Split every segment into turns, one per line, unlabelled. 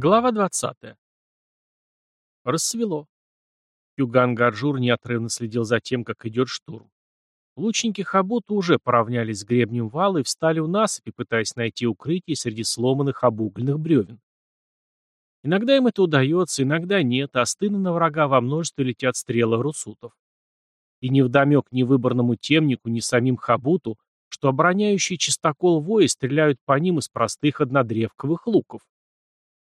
Глава 20. Рассвело. Юган Гаджур неотрывно следил за тем, как идет штурм. Лучники Хабута уже поравнялись с гребнем вала и встали у насыпи, пытаясь найти укрытие среди сломанных обугленных бревен. Иногда им это удается, иногда нет, а стыны на врага во множестве летят стрелы русутов. И невдомек ни выборному темнику, ни самим Хабуту, что обороняющие чистокол вои стреляют по ним из простых однодревковых луков.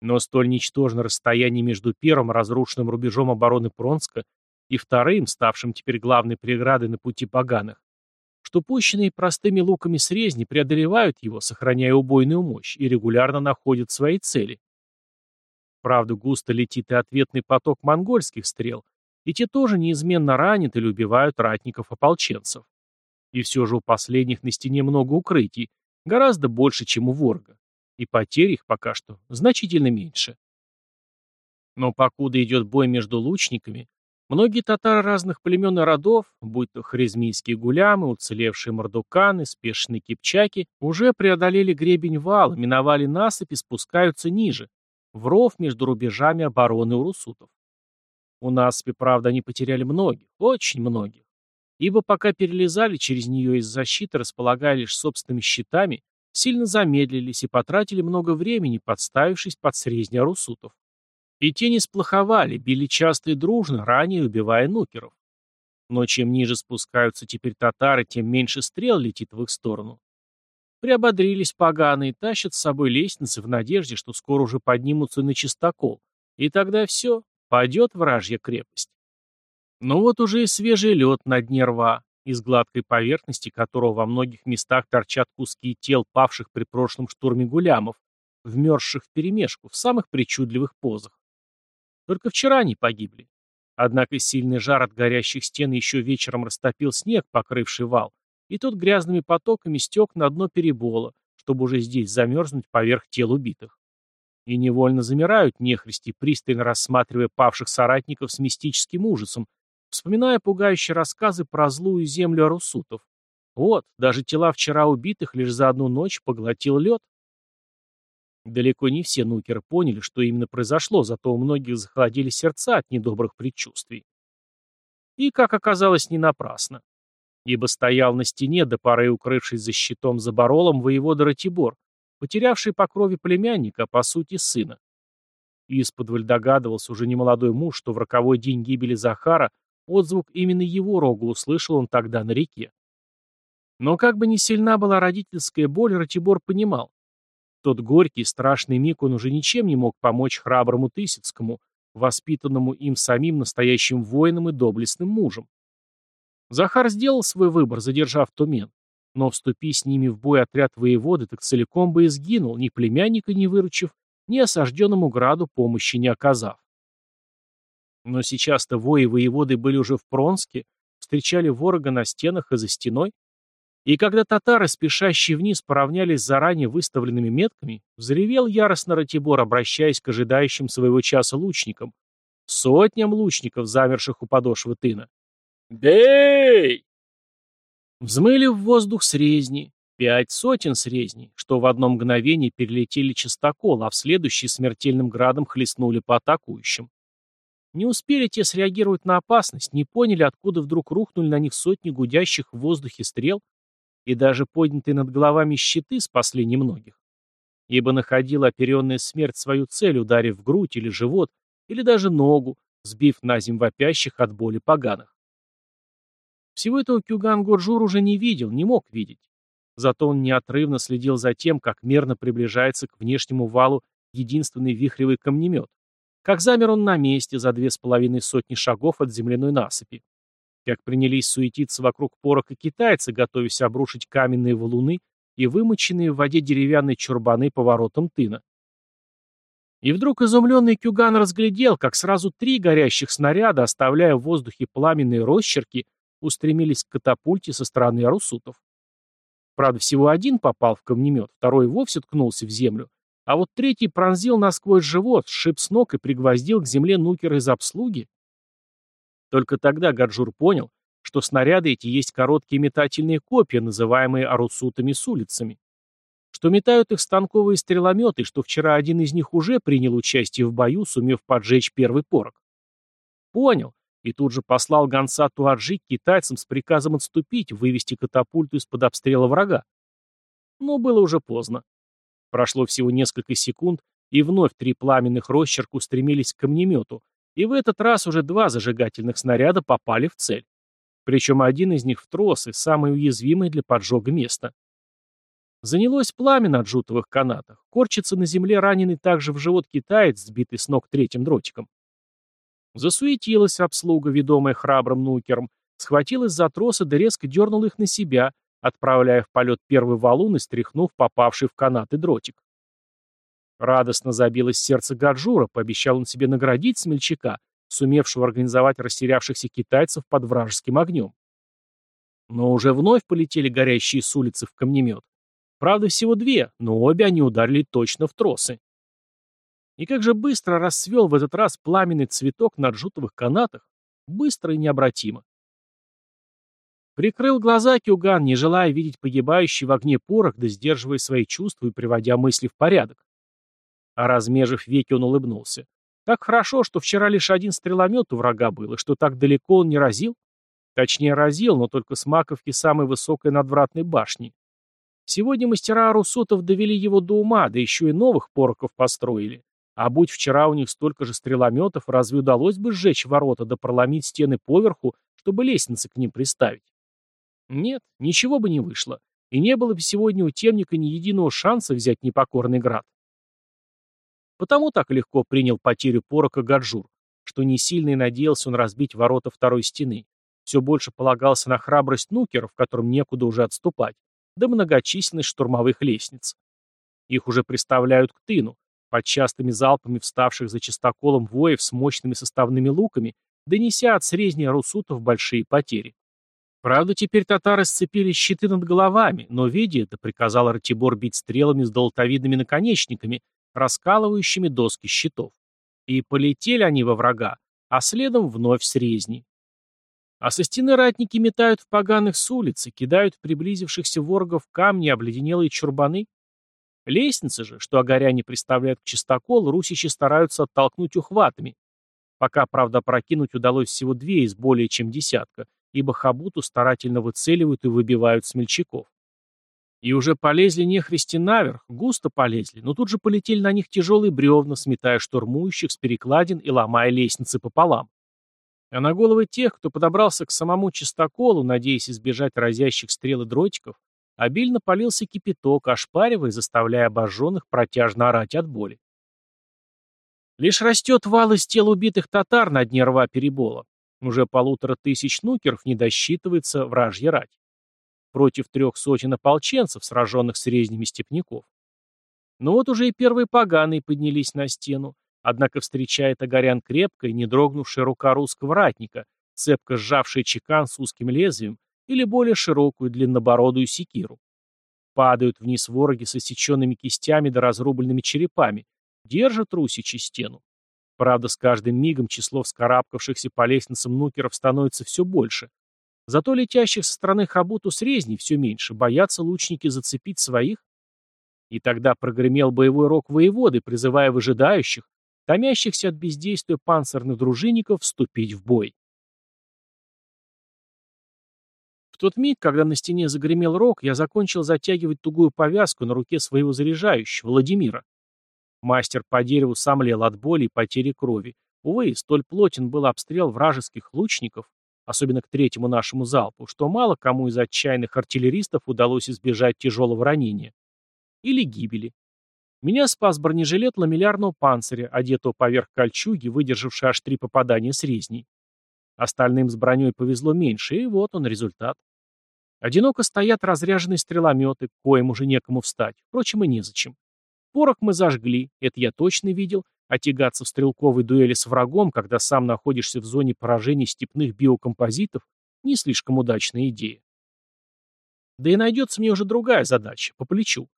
Но столь ничтожно расстояние между первым разрушенным рубежом обороны Пронска и вторым, ставшим теперь главной преградой на пути поганых, что пущенные простыми луками срезни преодолевают его, сохраняя убойную мощь, и регулярно находят свои цели. Правда, густо летит и ответный поток монгольских стрел, и те тоже неизменно ранят или убивают ратников-ополченцев. И все же у последних на стене много укрытий, гораздо больше, чем у ворога и потерь их пока что значительно меньше. Но покуда идет бой между лучниками, многие татары разных племен и родов, будь то харизмийские гулямы, уцелевшие мордуканы, спешные кипчаки, уже преодолели гребень вала, миновали насыпь и спускаются ниже, в ров между рубежами обороны урусутов. У насыпи, правда, они потеряли многих, очень многих, ибо пока перелезали через нее из защиты, располагая лишь собственными щитами, сильно замедлились и потратили много времени, подставившись под срезня русутов. И те не сплоховали, били часто и дружно, ранее убивая нукеров. Но чем ниже спускаются теперь татары, тем меньше стрел летит в их сторону. Приободрились поганые, тащат с собой лестницы в надежде, что скоро уже поднимутся на чистокол. И тогда все, падет вражья крепость. Но вот уже и свежий лед на дне рва, из гладкой поверхности которого во многих местах торчат куски тел павших при прошлом штурме гулямов, вмерзших перемешку в самых причудливых позах. Только вчера они погибли. Однако сильный жар от горящих стен еще вечером растопил снег, покрывший вал, и тот грязными потоками стек на дно перебола, чтобы уже здесь замерзнуть поверх тел убитых. И невольно замирают нехристи, пристально рассматривая павших соратников с мистическим ужасом, вспоминая пугающие рассказы про злую землю арусутов. Вот, даже тела вчера убитых лишь за одну ночь поглотил лед. Далеко не все нукеры поняли, что именно произошло, зато у многих захолодили сердца от недобрых предчувствий. И, как оказалось, не напрасно. Ибо стоял на стене, до поры укрывшись за щитом за баролом, воевода Ратибор, потерявший по крови племянника, по сути сына. Исподволь догадывался уже немолодой муж, что в роковой день гибели Захара Отзвук именно его рога услышал он тогда на реке. Но как бы ни сильна была родительская боль, Ратибор понимал. тот горький, страшный миг он уже ничем не мог помочь храброму Тысяцкому, воспитанному им самим настоящим воином и доблестным мужем. Захар сделал свой выбор, задержав Тумен. Но вступи с ними в бой отряд воеводы, так целиком бы и сгинул, ни племянника не выручив, ни осажденному граду помощи не оказав. Но сейчас-то вои воеводы были уже в Пронске, встречали ворога на стенах и за стеной. И когда татары, спешащие вниз, поравнялись с заранее выставленными метками, взревел яростно Ратибор, обращаясь к ожидающим своего часа лучникам. Сотням лучников, замерших у подошвы тына. «Бей!» Взмыли в воздух срезни, пять сотен срезней, что в одно мгновение перелетели частокол, а в следующий смертельным градом хлестнули по атакующим. Не успели те среагировать на опасность, не поняли, откуда вдруг рухнули на них сотни гудящих в воздухе стрел, и даже поднятые над головами щиты спасли немногих. Ибо находила оперенная смерть свою цель, ударив в грудь или живот, или даже ногу, сбив на земь вопящих от боли поганых. Всего этого Кюган Горжур уже не видел, не мог видеть. Зато он неотрывно следил за тем, как мерно приближается к внешнему валу единственный вихревый камнемет, как замер он на месте за две с половиной сотни шагов от земляной насыпи. Как принялись суетиться вокруг порока китайцы, готовясь обрушить каменные валуны и вымоченные в воде деревянные чурбаны поворотом тына. И вдруг изумленный Кюган разглядел, как сразу три горящих снаряда, оставляя в воздухе пламенные росчерки, устремились к катапульте со стороны арусутов. Правда, всего один попал в камнемет, второй вовсе ткнулся в землю, а вот третий пронзил насквозь живот, сшиб с ног и пригвоздил к земле нукер из обслуги. Только тогда Гаджур понял, что снаряды эти есть короткие метательные копья, называемые арусутами с улицами. что метают их станковые стрелометы, что вчера один из них уже принял участие в бою, сумев поджечь первый порог. Понял, и тут же послал гонца Туаджи к китайцам с приказом отступить, вывести катапульту из-под обстрела врага. Но было уже поздно. Прошло всего несколько секунд, и вновь три пламенных росчерка устремились к камнемету, и в этот раз уже два зажигательных снаряда попали в цель. Причем один из них в тросы, самое уязвимое для поджога место. Занялось пламя на джутовых канатах, корчится на земле раненый также в живот китаец, сбитый с ног третьим дротиком. Засуетилась обслуга, ведомая храбрым нукером, схватилась за тросы да резко дернула их на себя, отправляя в полет первый валун и стряхнув попавший в канаты дротик. Радостно забилось сердце Гаджура, пообещал он себе наградить смельчака, сумевшего организовать растерявшихся китайцев под вражеским огнем. Но уже вновь полетели горящие с улицы в камнемет. Правда, всего две, но обе они ударили точно в тросы. И как же быстро расцвел в этот раз пламенный цветок на джутовых канатах, быстро и необратимо. Прикрыл глаза Кюган, не желая видеть погибающий в огне порох, да сдерживая свои чувства и приводя мысли в порядок. А размежив веки, он улыбнулся. Так хорошо, что вчера лишь один стреломет у врага был, и что так далеко он не разил. Точнее, разил, но только с маковки самой высокой надвратной башни. Сегодня мастера Арусутов довели его до ума, да еще и новых пороков построили. А будь вчера у них столько же стрелометов, разве удалось бы сжечь ворота да проломить стены поверху, чтобы лестницы к ним приставить? Нет, ничего бы не вышло. И не было бы сегодня у темника ни единого шанса взять непокорный град. Потому так легко принял потерю порока Гаджур, что не сильно и надеялся он разбить ворота второй стены. Все больше полагался на храбрость нукеров, которым некуда уже отступать, да многочисленность штурмовых лестниц. Их уже приставляют к тыну, под частыми залпами вставших за чистоколом воев с мощными составными луками, донеся от срезня русутов большие потери. Правда, теперь татары сцепили щиты над головами, но, видя это, приказал Ратибор бить стрелами с долотовидными наконечниками, раскалывающими доски щитов. И полетели они во врага, а следом вновь срезни. А со стены ратники метают в поганых с улицы, кидают в приблизившихся ворогов камни, обледенелые чурбаны, Лестницы же, что огоряне представляют к чистоколу, русичи стараются оттолкнуть ухватами. Пока, правда, прокинуть удалось всего две из более чем десятка, ибо хабуту старательно выцеливают и выбивают смельчаков. И уже полезли нехристи наверх, густо полезли, но тут же полетели на них тяжелые бревна, сметая штурмующих с перекладин и ломая лестницы пополам. А на головы тех, кто подобрался к самому чистоколу, надеясь избежать разящих стрел и дротиков, обильно полился кипяток, ошпаривая, заставляя обожженных протяжно орать от боли. Лишь растет вал из тел убитых татар на дне рва перебола. Уже полутора тысяч нукеров не досчитывается вражья рать. Против трех сотен ополченцев, сраженных с резнями степняков. Но вот уже и первые поганые поднялись на стену, однако встречает огорян крепкая, не дрогнувшая рука русского ратника, цепко сжавшая чекан с узким лезвием, или более широкую длиннобородую секиру. Падают вниз вороги с осеченными кистями да разрубленными черепами, держат русичи стену. Правда, с каждым мигом число вскарабкавшихся по лестницам нукеров становится все больше. Зато летящих со стороны Хабуту срезней все меньше, боятся лучники зацепить своих. И тогда прогремел боевой рог воеводы, призывая выжидающих, томящихся от бездействия панцирных дружинников, вступить в бой. В тот миг, когда на стене загремел рог, я закончил затягивать тугую повязку на руке своего заряжающего, Владимира. Мастер по дереву сомлел от боли и потери крови. Увы, столь плотен был обстрел вражеских лучников, особенно к третьему нашему залпу, что мало кому из отчаянных артиллеристов удалось избежать тяжелого ранения. Или гибели. Меня спас бронежилет ламеллярного панциря, одетого поверх кольчуги, выдержавший аж три попадания с резней. Остальным с броней повезло меньше, и вот он результат. Одиноко стоят разряженные стрелометы, коим уже некому встать, впрочем, и незачем. Порох мы зажгли, это я точно видел, а тягаться в стрелковой дуэли с врагом, когда сам находишься в зоне поражения степных биокомпозитов, не слишком удачная идея. Да и найдется мне уже другая задача, по плечу.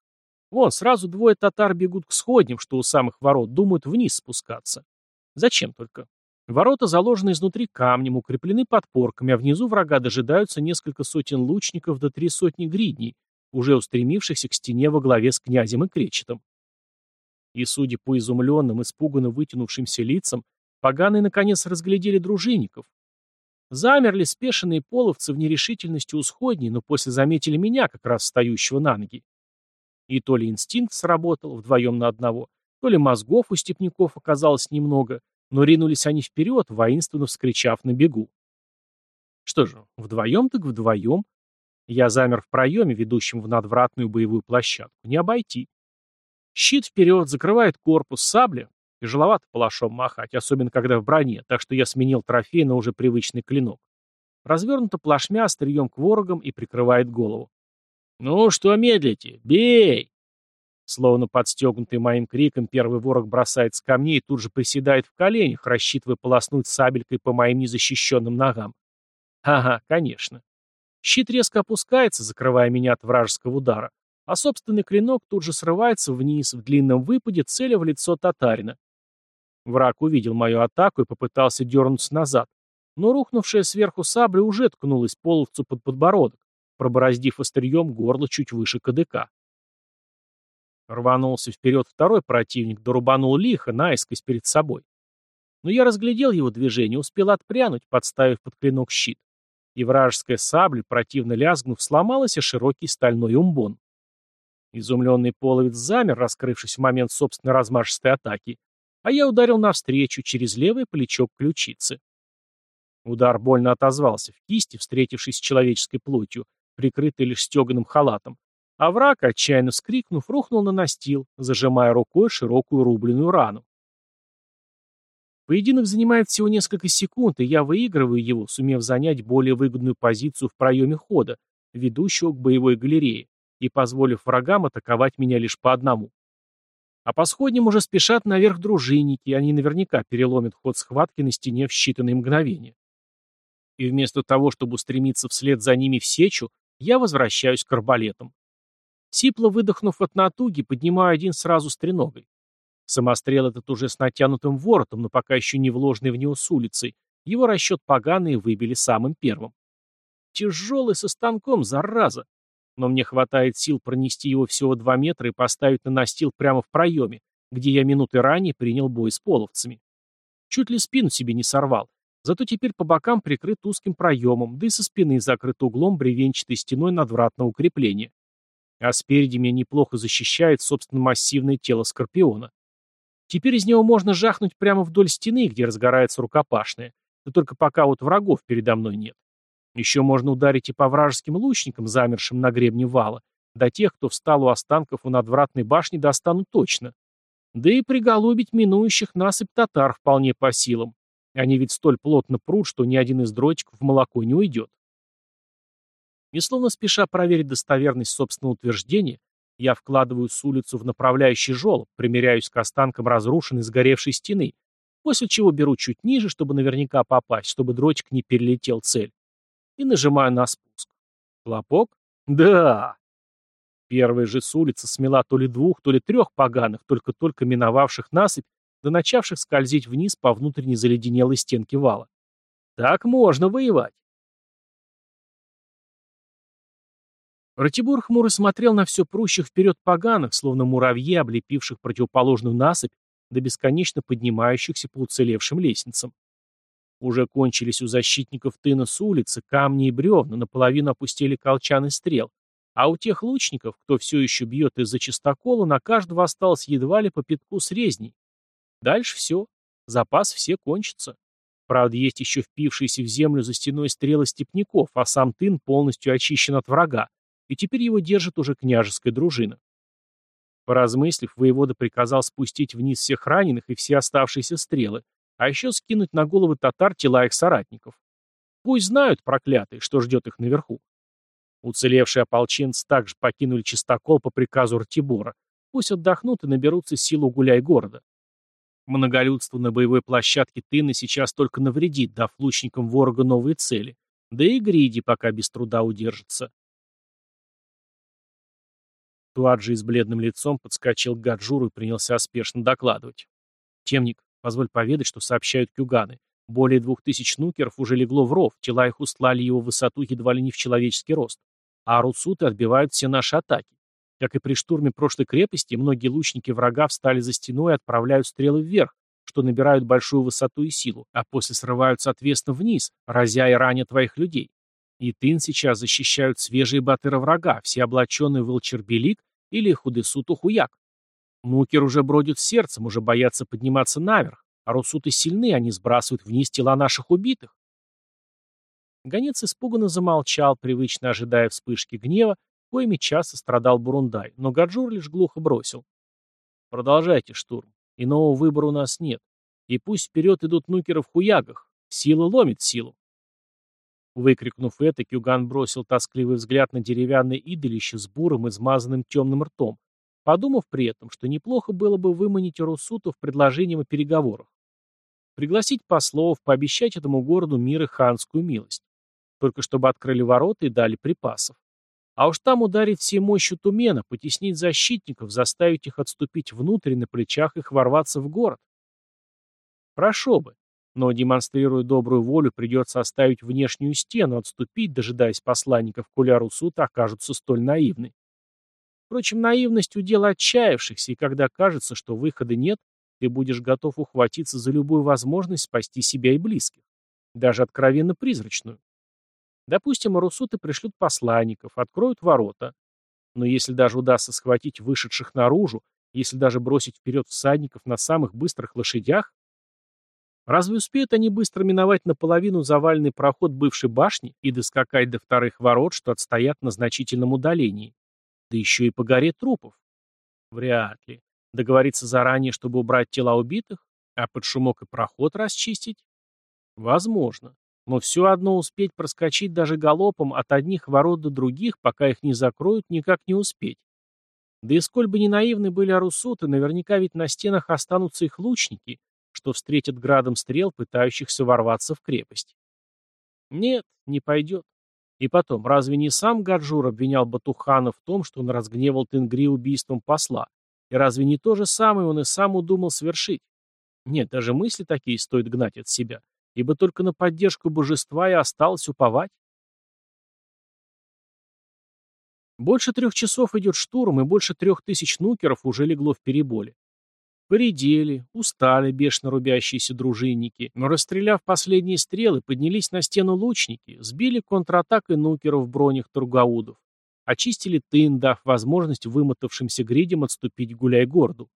Вон, сразу двое татар бегут к сходням, что у самых ворот, думают вниз спускаться. Зачем только? Ворота заложены изнутри камнем, укреплены подпорками, а внизу врага дожидаются несколько сотен лучников до три сотни гридней, уже устремившихся к стене во главе с князем и кречетом. И, судя по изумленным, испуганно вытянувшимся лицам, поганые наконец разглядели дружинников. Замерли спешенные половцы в нерешительности у сходней, но после заметили меня, как раз встающего на ноги. И то ли инстинкт сработал вдвоем на одного, то ли мозгов у степняков оказалось немного, но ринулись они вперед, воинственно вскричав на бегу. Что же, вдвоем так вдвоем. Я замер в проеме, ведущем в надвратную боевую площадку. Не обойти. Щит вперед, закрывает корпус, сабля. Тяжеловато палашом махать, особенно когда в броне, так что я сменил трофей на уже привычный клинок. Развернуто плашмя острием к ворогам и прикрывает голову. «Ну, что медлите? Бей!» Словно подстегнутый моим криком, первый ворог бросается ко мне и тут же приседает в коленях, рассчитывая полоснуть сабелькой по моим незащищенным ногам. Ага, конечно. Щит резко опускается, закрывая меня от вражеского удара, а собственный клинок тут же срывается вниз, в длинном выпаде, целя в лицо татарина. Враг увидел мою атаку и попытался дернуться назад, но рухнувшая сверху сабля уже ткнулась половцу под подбородок, пробороздив острием горло чуть выше КДК. Рванулся вперед второй противник, дорубанул лихо, наискось перед собой. Но я разглядел его движение, успел отпрянуть, подставив под клинок щит и вражеская сабля, противно лязгнув, сломалась о широкий стальной умбон. Изумленный половец замер, раскрывшись в момент собственной размашистой атаки, а я ударил навстречу через левое плечо к ключице. Удар больно отозвался в кисти, встретившись с человеческой плотью, прикрытой лишь стеганым халатом, а враг, отчаянно вскрикнув, рухнул на настил, зажимая рукой широкую рубленную рану. Поединок занимает всего несколько секунд, и я выигрываю его, сумев занять более выгодную позицию в проеме хода, ведущего к боевой галерее, и позволив врагам атаковать меня лишь по одному. А по сходням уже спешат наверх дружинники, и они наверняка переломят ход схватки на стене в считанные мгновения. И вместо того, чтобы устремиться вслед за ними в сечу, я возвращаюсь к арбалетам. Сипло выдохнув от натуги, поднимаю один сразу с треногой. Самострел этот уже с натянутым воротом, но пока еще не вложенный в него с улицей. Его расчет поганые выбили самым первым. Тяжелый со станком, зараза. Но мне хватает сил пронести его всего два метра и поставить на настил прямо в проеме, где я минуты ранее принял бой с половцами. Чуть ли спину себе не сорвал. Зато теперь по бокам прикрыт узким проемом, да и со спины закрыт углом бревенчатой стеной надвратного укрепления. А спереди меня неплохо защищает, собственно, массивное тело Скорпиона. Теперь из него можно жахнуть прямо вдоль стены, где разгорается рукопашная. Да только пока вот врагов передо мной нет. Еще можно ударить и по вражеским лучникам, замершим на гребне вала. До тех, кто встал у останков у надвратной башни, достану точно. Да и приголубить минующих насыпь татар вполне по силам. Они ведь столь плотно прут, что ни один из дротиков в молоко не уйдет. И словно спеша проверить достоверность собственного утверждения, я вкладываю с улицу в направляющий жолоб, примеряюсь к останкам разрушенной сгоревшей стены, после чего беру чуть ниже, чтобы наверняка попасть, чтобы дротик не перелетел цель. И нажимаю на спуск. Хлопок? Да! Первая же с улицы смела то ли двух, то ли трех поганых, только-только миновавших насыпь, да начавших скользить вниз по внутренней заледенелой стенке вала. Так можно воевать. Ратибор хмуро смотрел на все прущих вперед поганых, словно муравьи, облепивших противоположную насыпь, до бесконечно поднимающихся по уцелевшим лестницам. Уже кончились у защитников тына с улицы, камни и бревна, наполовину опустили колчаны стрел, а у тех лучников, кто все еще бьет из-за чистокола, на каждого осталось едва ли по пятку срезней. Дальше все. Запас все кончится. Правда, есть еще впившиеся в землю за стеной стрелы степняков, а сам тын полностью очищен от врага, и теперь его держит уже княжеская дружина. Поразмыслив, воевода приказал спустить вниз всех раненых и все оставшиеся стрелы, а еще скинуть на головы татар тела их соратников. Пусть знают, проклятые, что ждет их наверху. Уцелевшие ополченцы также покинули чистокол по приказу Ратибора. Пусть отдохнут и наберутся силу гуляй города. Многолюдство на боевой площадке Тыны сейчас только навредит, дав лучникам ворога новые цели. Да и Гриди пока без труда удержится. Туаджи с бледным лицом подскочил к Гаджуру и принялся спешно докладывать. «Темник, позволь поведать, что сообщают кюганы. Более двух тысяч нукеров уже легло в ров, тела их устлали его в высоту едва ли не в человеческий рост. а русуты отбивают все наши атаки. Как и при штурме прошлой крепости, многие лучники врага встали за стеной и отправляют стрелы вверх, что набирают большую высоту и силу, а после срываются ответственно вниз, разя и раня твоих людей. И тын сейчас защищают свежие батыры врага, все облаченные в Волчербелик или Худесуту Хуяк. Нукер уже бродит сердцем, уже боятся подниматься наверх, а русуты сильны, они сбрасывают вниз тела наших убитых. Гонец испуганно замолчал, привычно ожидая вспышки гнева, коими часто страдал Бурундай, но Гаджур лишь глухо бросил. «Продолжайте штурм. Иного выбора у нас нет. И пусть вперед идут нукеры в хуягах. Сила ломит силу». Выкрикнув это, Кюган бросил тоскливый взгляд на деревянное идолище с бурым, измазанным темным ртом, подумав при этом, что неплохо было бы выманить Русуту в предложением о переговорах. Пригласить послов, пообещать этому городу мир и ханскую милость. Только чтобы открыли ворота и дали припасов. А уж там ударить всей мощью Тумена, потеснить защитников, заставить их отступить внутрь на плечах их ворваться в город. Хорошо бы, но, демонстрируя добрую волю, придется оставить внешнюю стену, отступить, дожидаясь посланников, коли Арусута окажутся столь наивны. Впрочем, наивность удел отчаявшихся, и когда кажется, что выхода нет, ты будешь готов ухватиться за любую возможность спасти себя и близких, даже откровенно призрачную. Допустим, Арусуты пришлют посланников, откроют ворота. Но если даже удастся схватить вышедших наружу, если даже бросить вперед всадников на самых быстрых лошадях, разве успеют они быстро миновать наполовину заваленный проход бывшей башни и доскакать до вторых ворот, что отстоят на значительном удалении? Да еще и по горе трупов. Вряд ли. Договориться заранее, чтобы убрать тела убитых? А под шумок и проход расчистить? Возможно. Но все одно успеть проскочить даже галопом от одних ворот до других, пока их не закроют, никак не успеть. Да и сколь бы ни наивны были арусуты, наверняка ведь на стенах останутся их лучники, что встретят градом стрел, пытающихся ворваться в крепость. Нет, не пойдет. И потом, разве не сам Гаджур обвинял Батухана в том, что он разгневал Тенгри убийством посла? И разве не то же самое он и сам удумал совершить? Нет, даже мысли такие стоит гнать от себя, ибо только на поддержку божества и осталось уповать. Больше трех часов идет штурм, и больше трех тысяч нукеров уже легло в переболе. Поредели, устали бешено рубящиеся дружинники, но, расстреляв последние стрелы, поднялись на стену лучники, сбили контратакой нукеров в бронях тургаудов, очистили тын, дав возможность вымотавшимся гридям отступить гуляй-городу.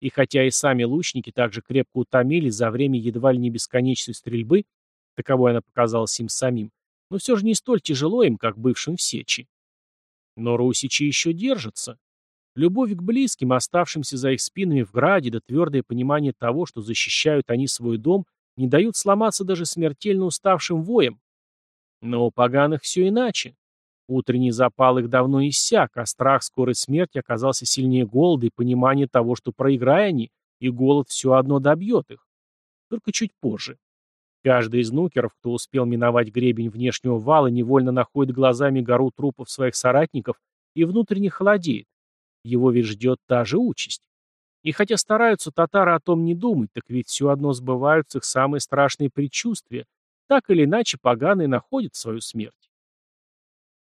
И хотя и сами лучники также крепко утомились за время едва ли не бесконечной стрельбы, таковой она показалась им самим, но все же не столь тяжело им, как бывшим в Сечи. Но русичи еще держатся. Любовь к близким, оставшимся за их спинами в граде, да твердое понимание того, что защищают они свой дом, не дают сломаться даже смертельно уставшим воям. Но у поганых все иначе. Утренний запал их давно иссяк, а страх скорой смерти оказался сильнее голода и понимания того, что проиграя они, и голод все одно добьет их. Только чуть позже. Каждый из нукеров, кто успел миновать гребень внешнего вала, невольно находит глазами гору трупов своих соратников и внутренне холодеет. Его ведь ждет та же участь. И хотя стараются татары о том не думать, так ведь все одно сбываются их самые страшные предчувствия, так или иначе поганые находят свою смерть.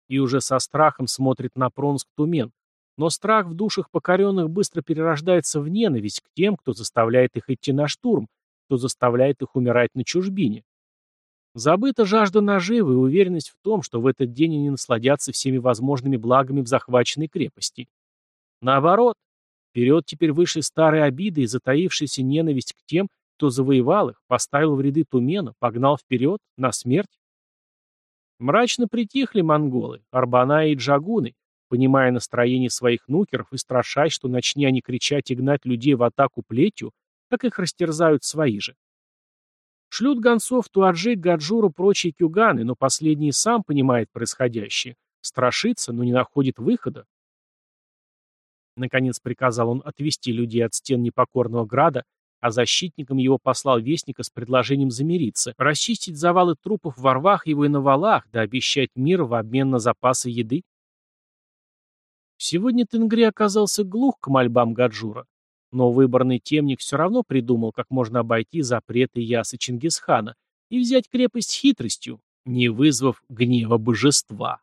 И уже со страхом смотрит на Пронск Тумен, но страх в душах покоренных быстро перерождается в ненависть к тем, кто заставляет их идти на штурм, кто заставляет их умирать на чужбине. Забыта жажда наживы и уверенность в том, что в этот день они насладятся всеми возможными благами в захваченной крепости. Наоборот, вперед теперь вышли старые обиды и затаившаяся ненависть к тем, кто завоевал их, поставил в ряды Тумена, погнал вперед, на смерть. Мрачно притихли монголы, Арбана и Джагуны, понимая настроение своих нукеров и страшась, что начни они кричать и гнать людей в атаку плетью, как их растерзают свои же. Шлют гонцов Туаджи, Гаджуру, прочие кюганы, но последний сам понимает происходящее, страшится, но не находит выхода, Наконец приказал он отвести людей от стен непокорного града, а защитникам его послал вестника с предложением замириться, расчистить завалы трупов во рвах его и на валах, да обещать мир в обмен на запасы еды. Сегодня Тенгри оказался глух к мольбам Гаджура, но выборный темник все равно придумал, как можно обойти запреты Ясы Чингисхана и взять крепость хитростью, не вызвав гнева божества.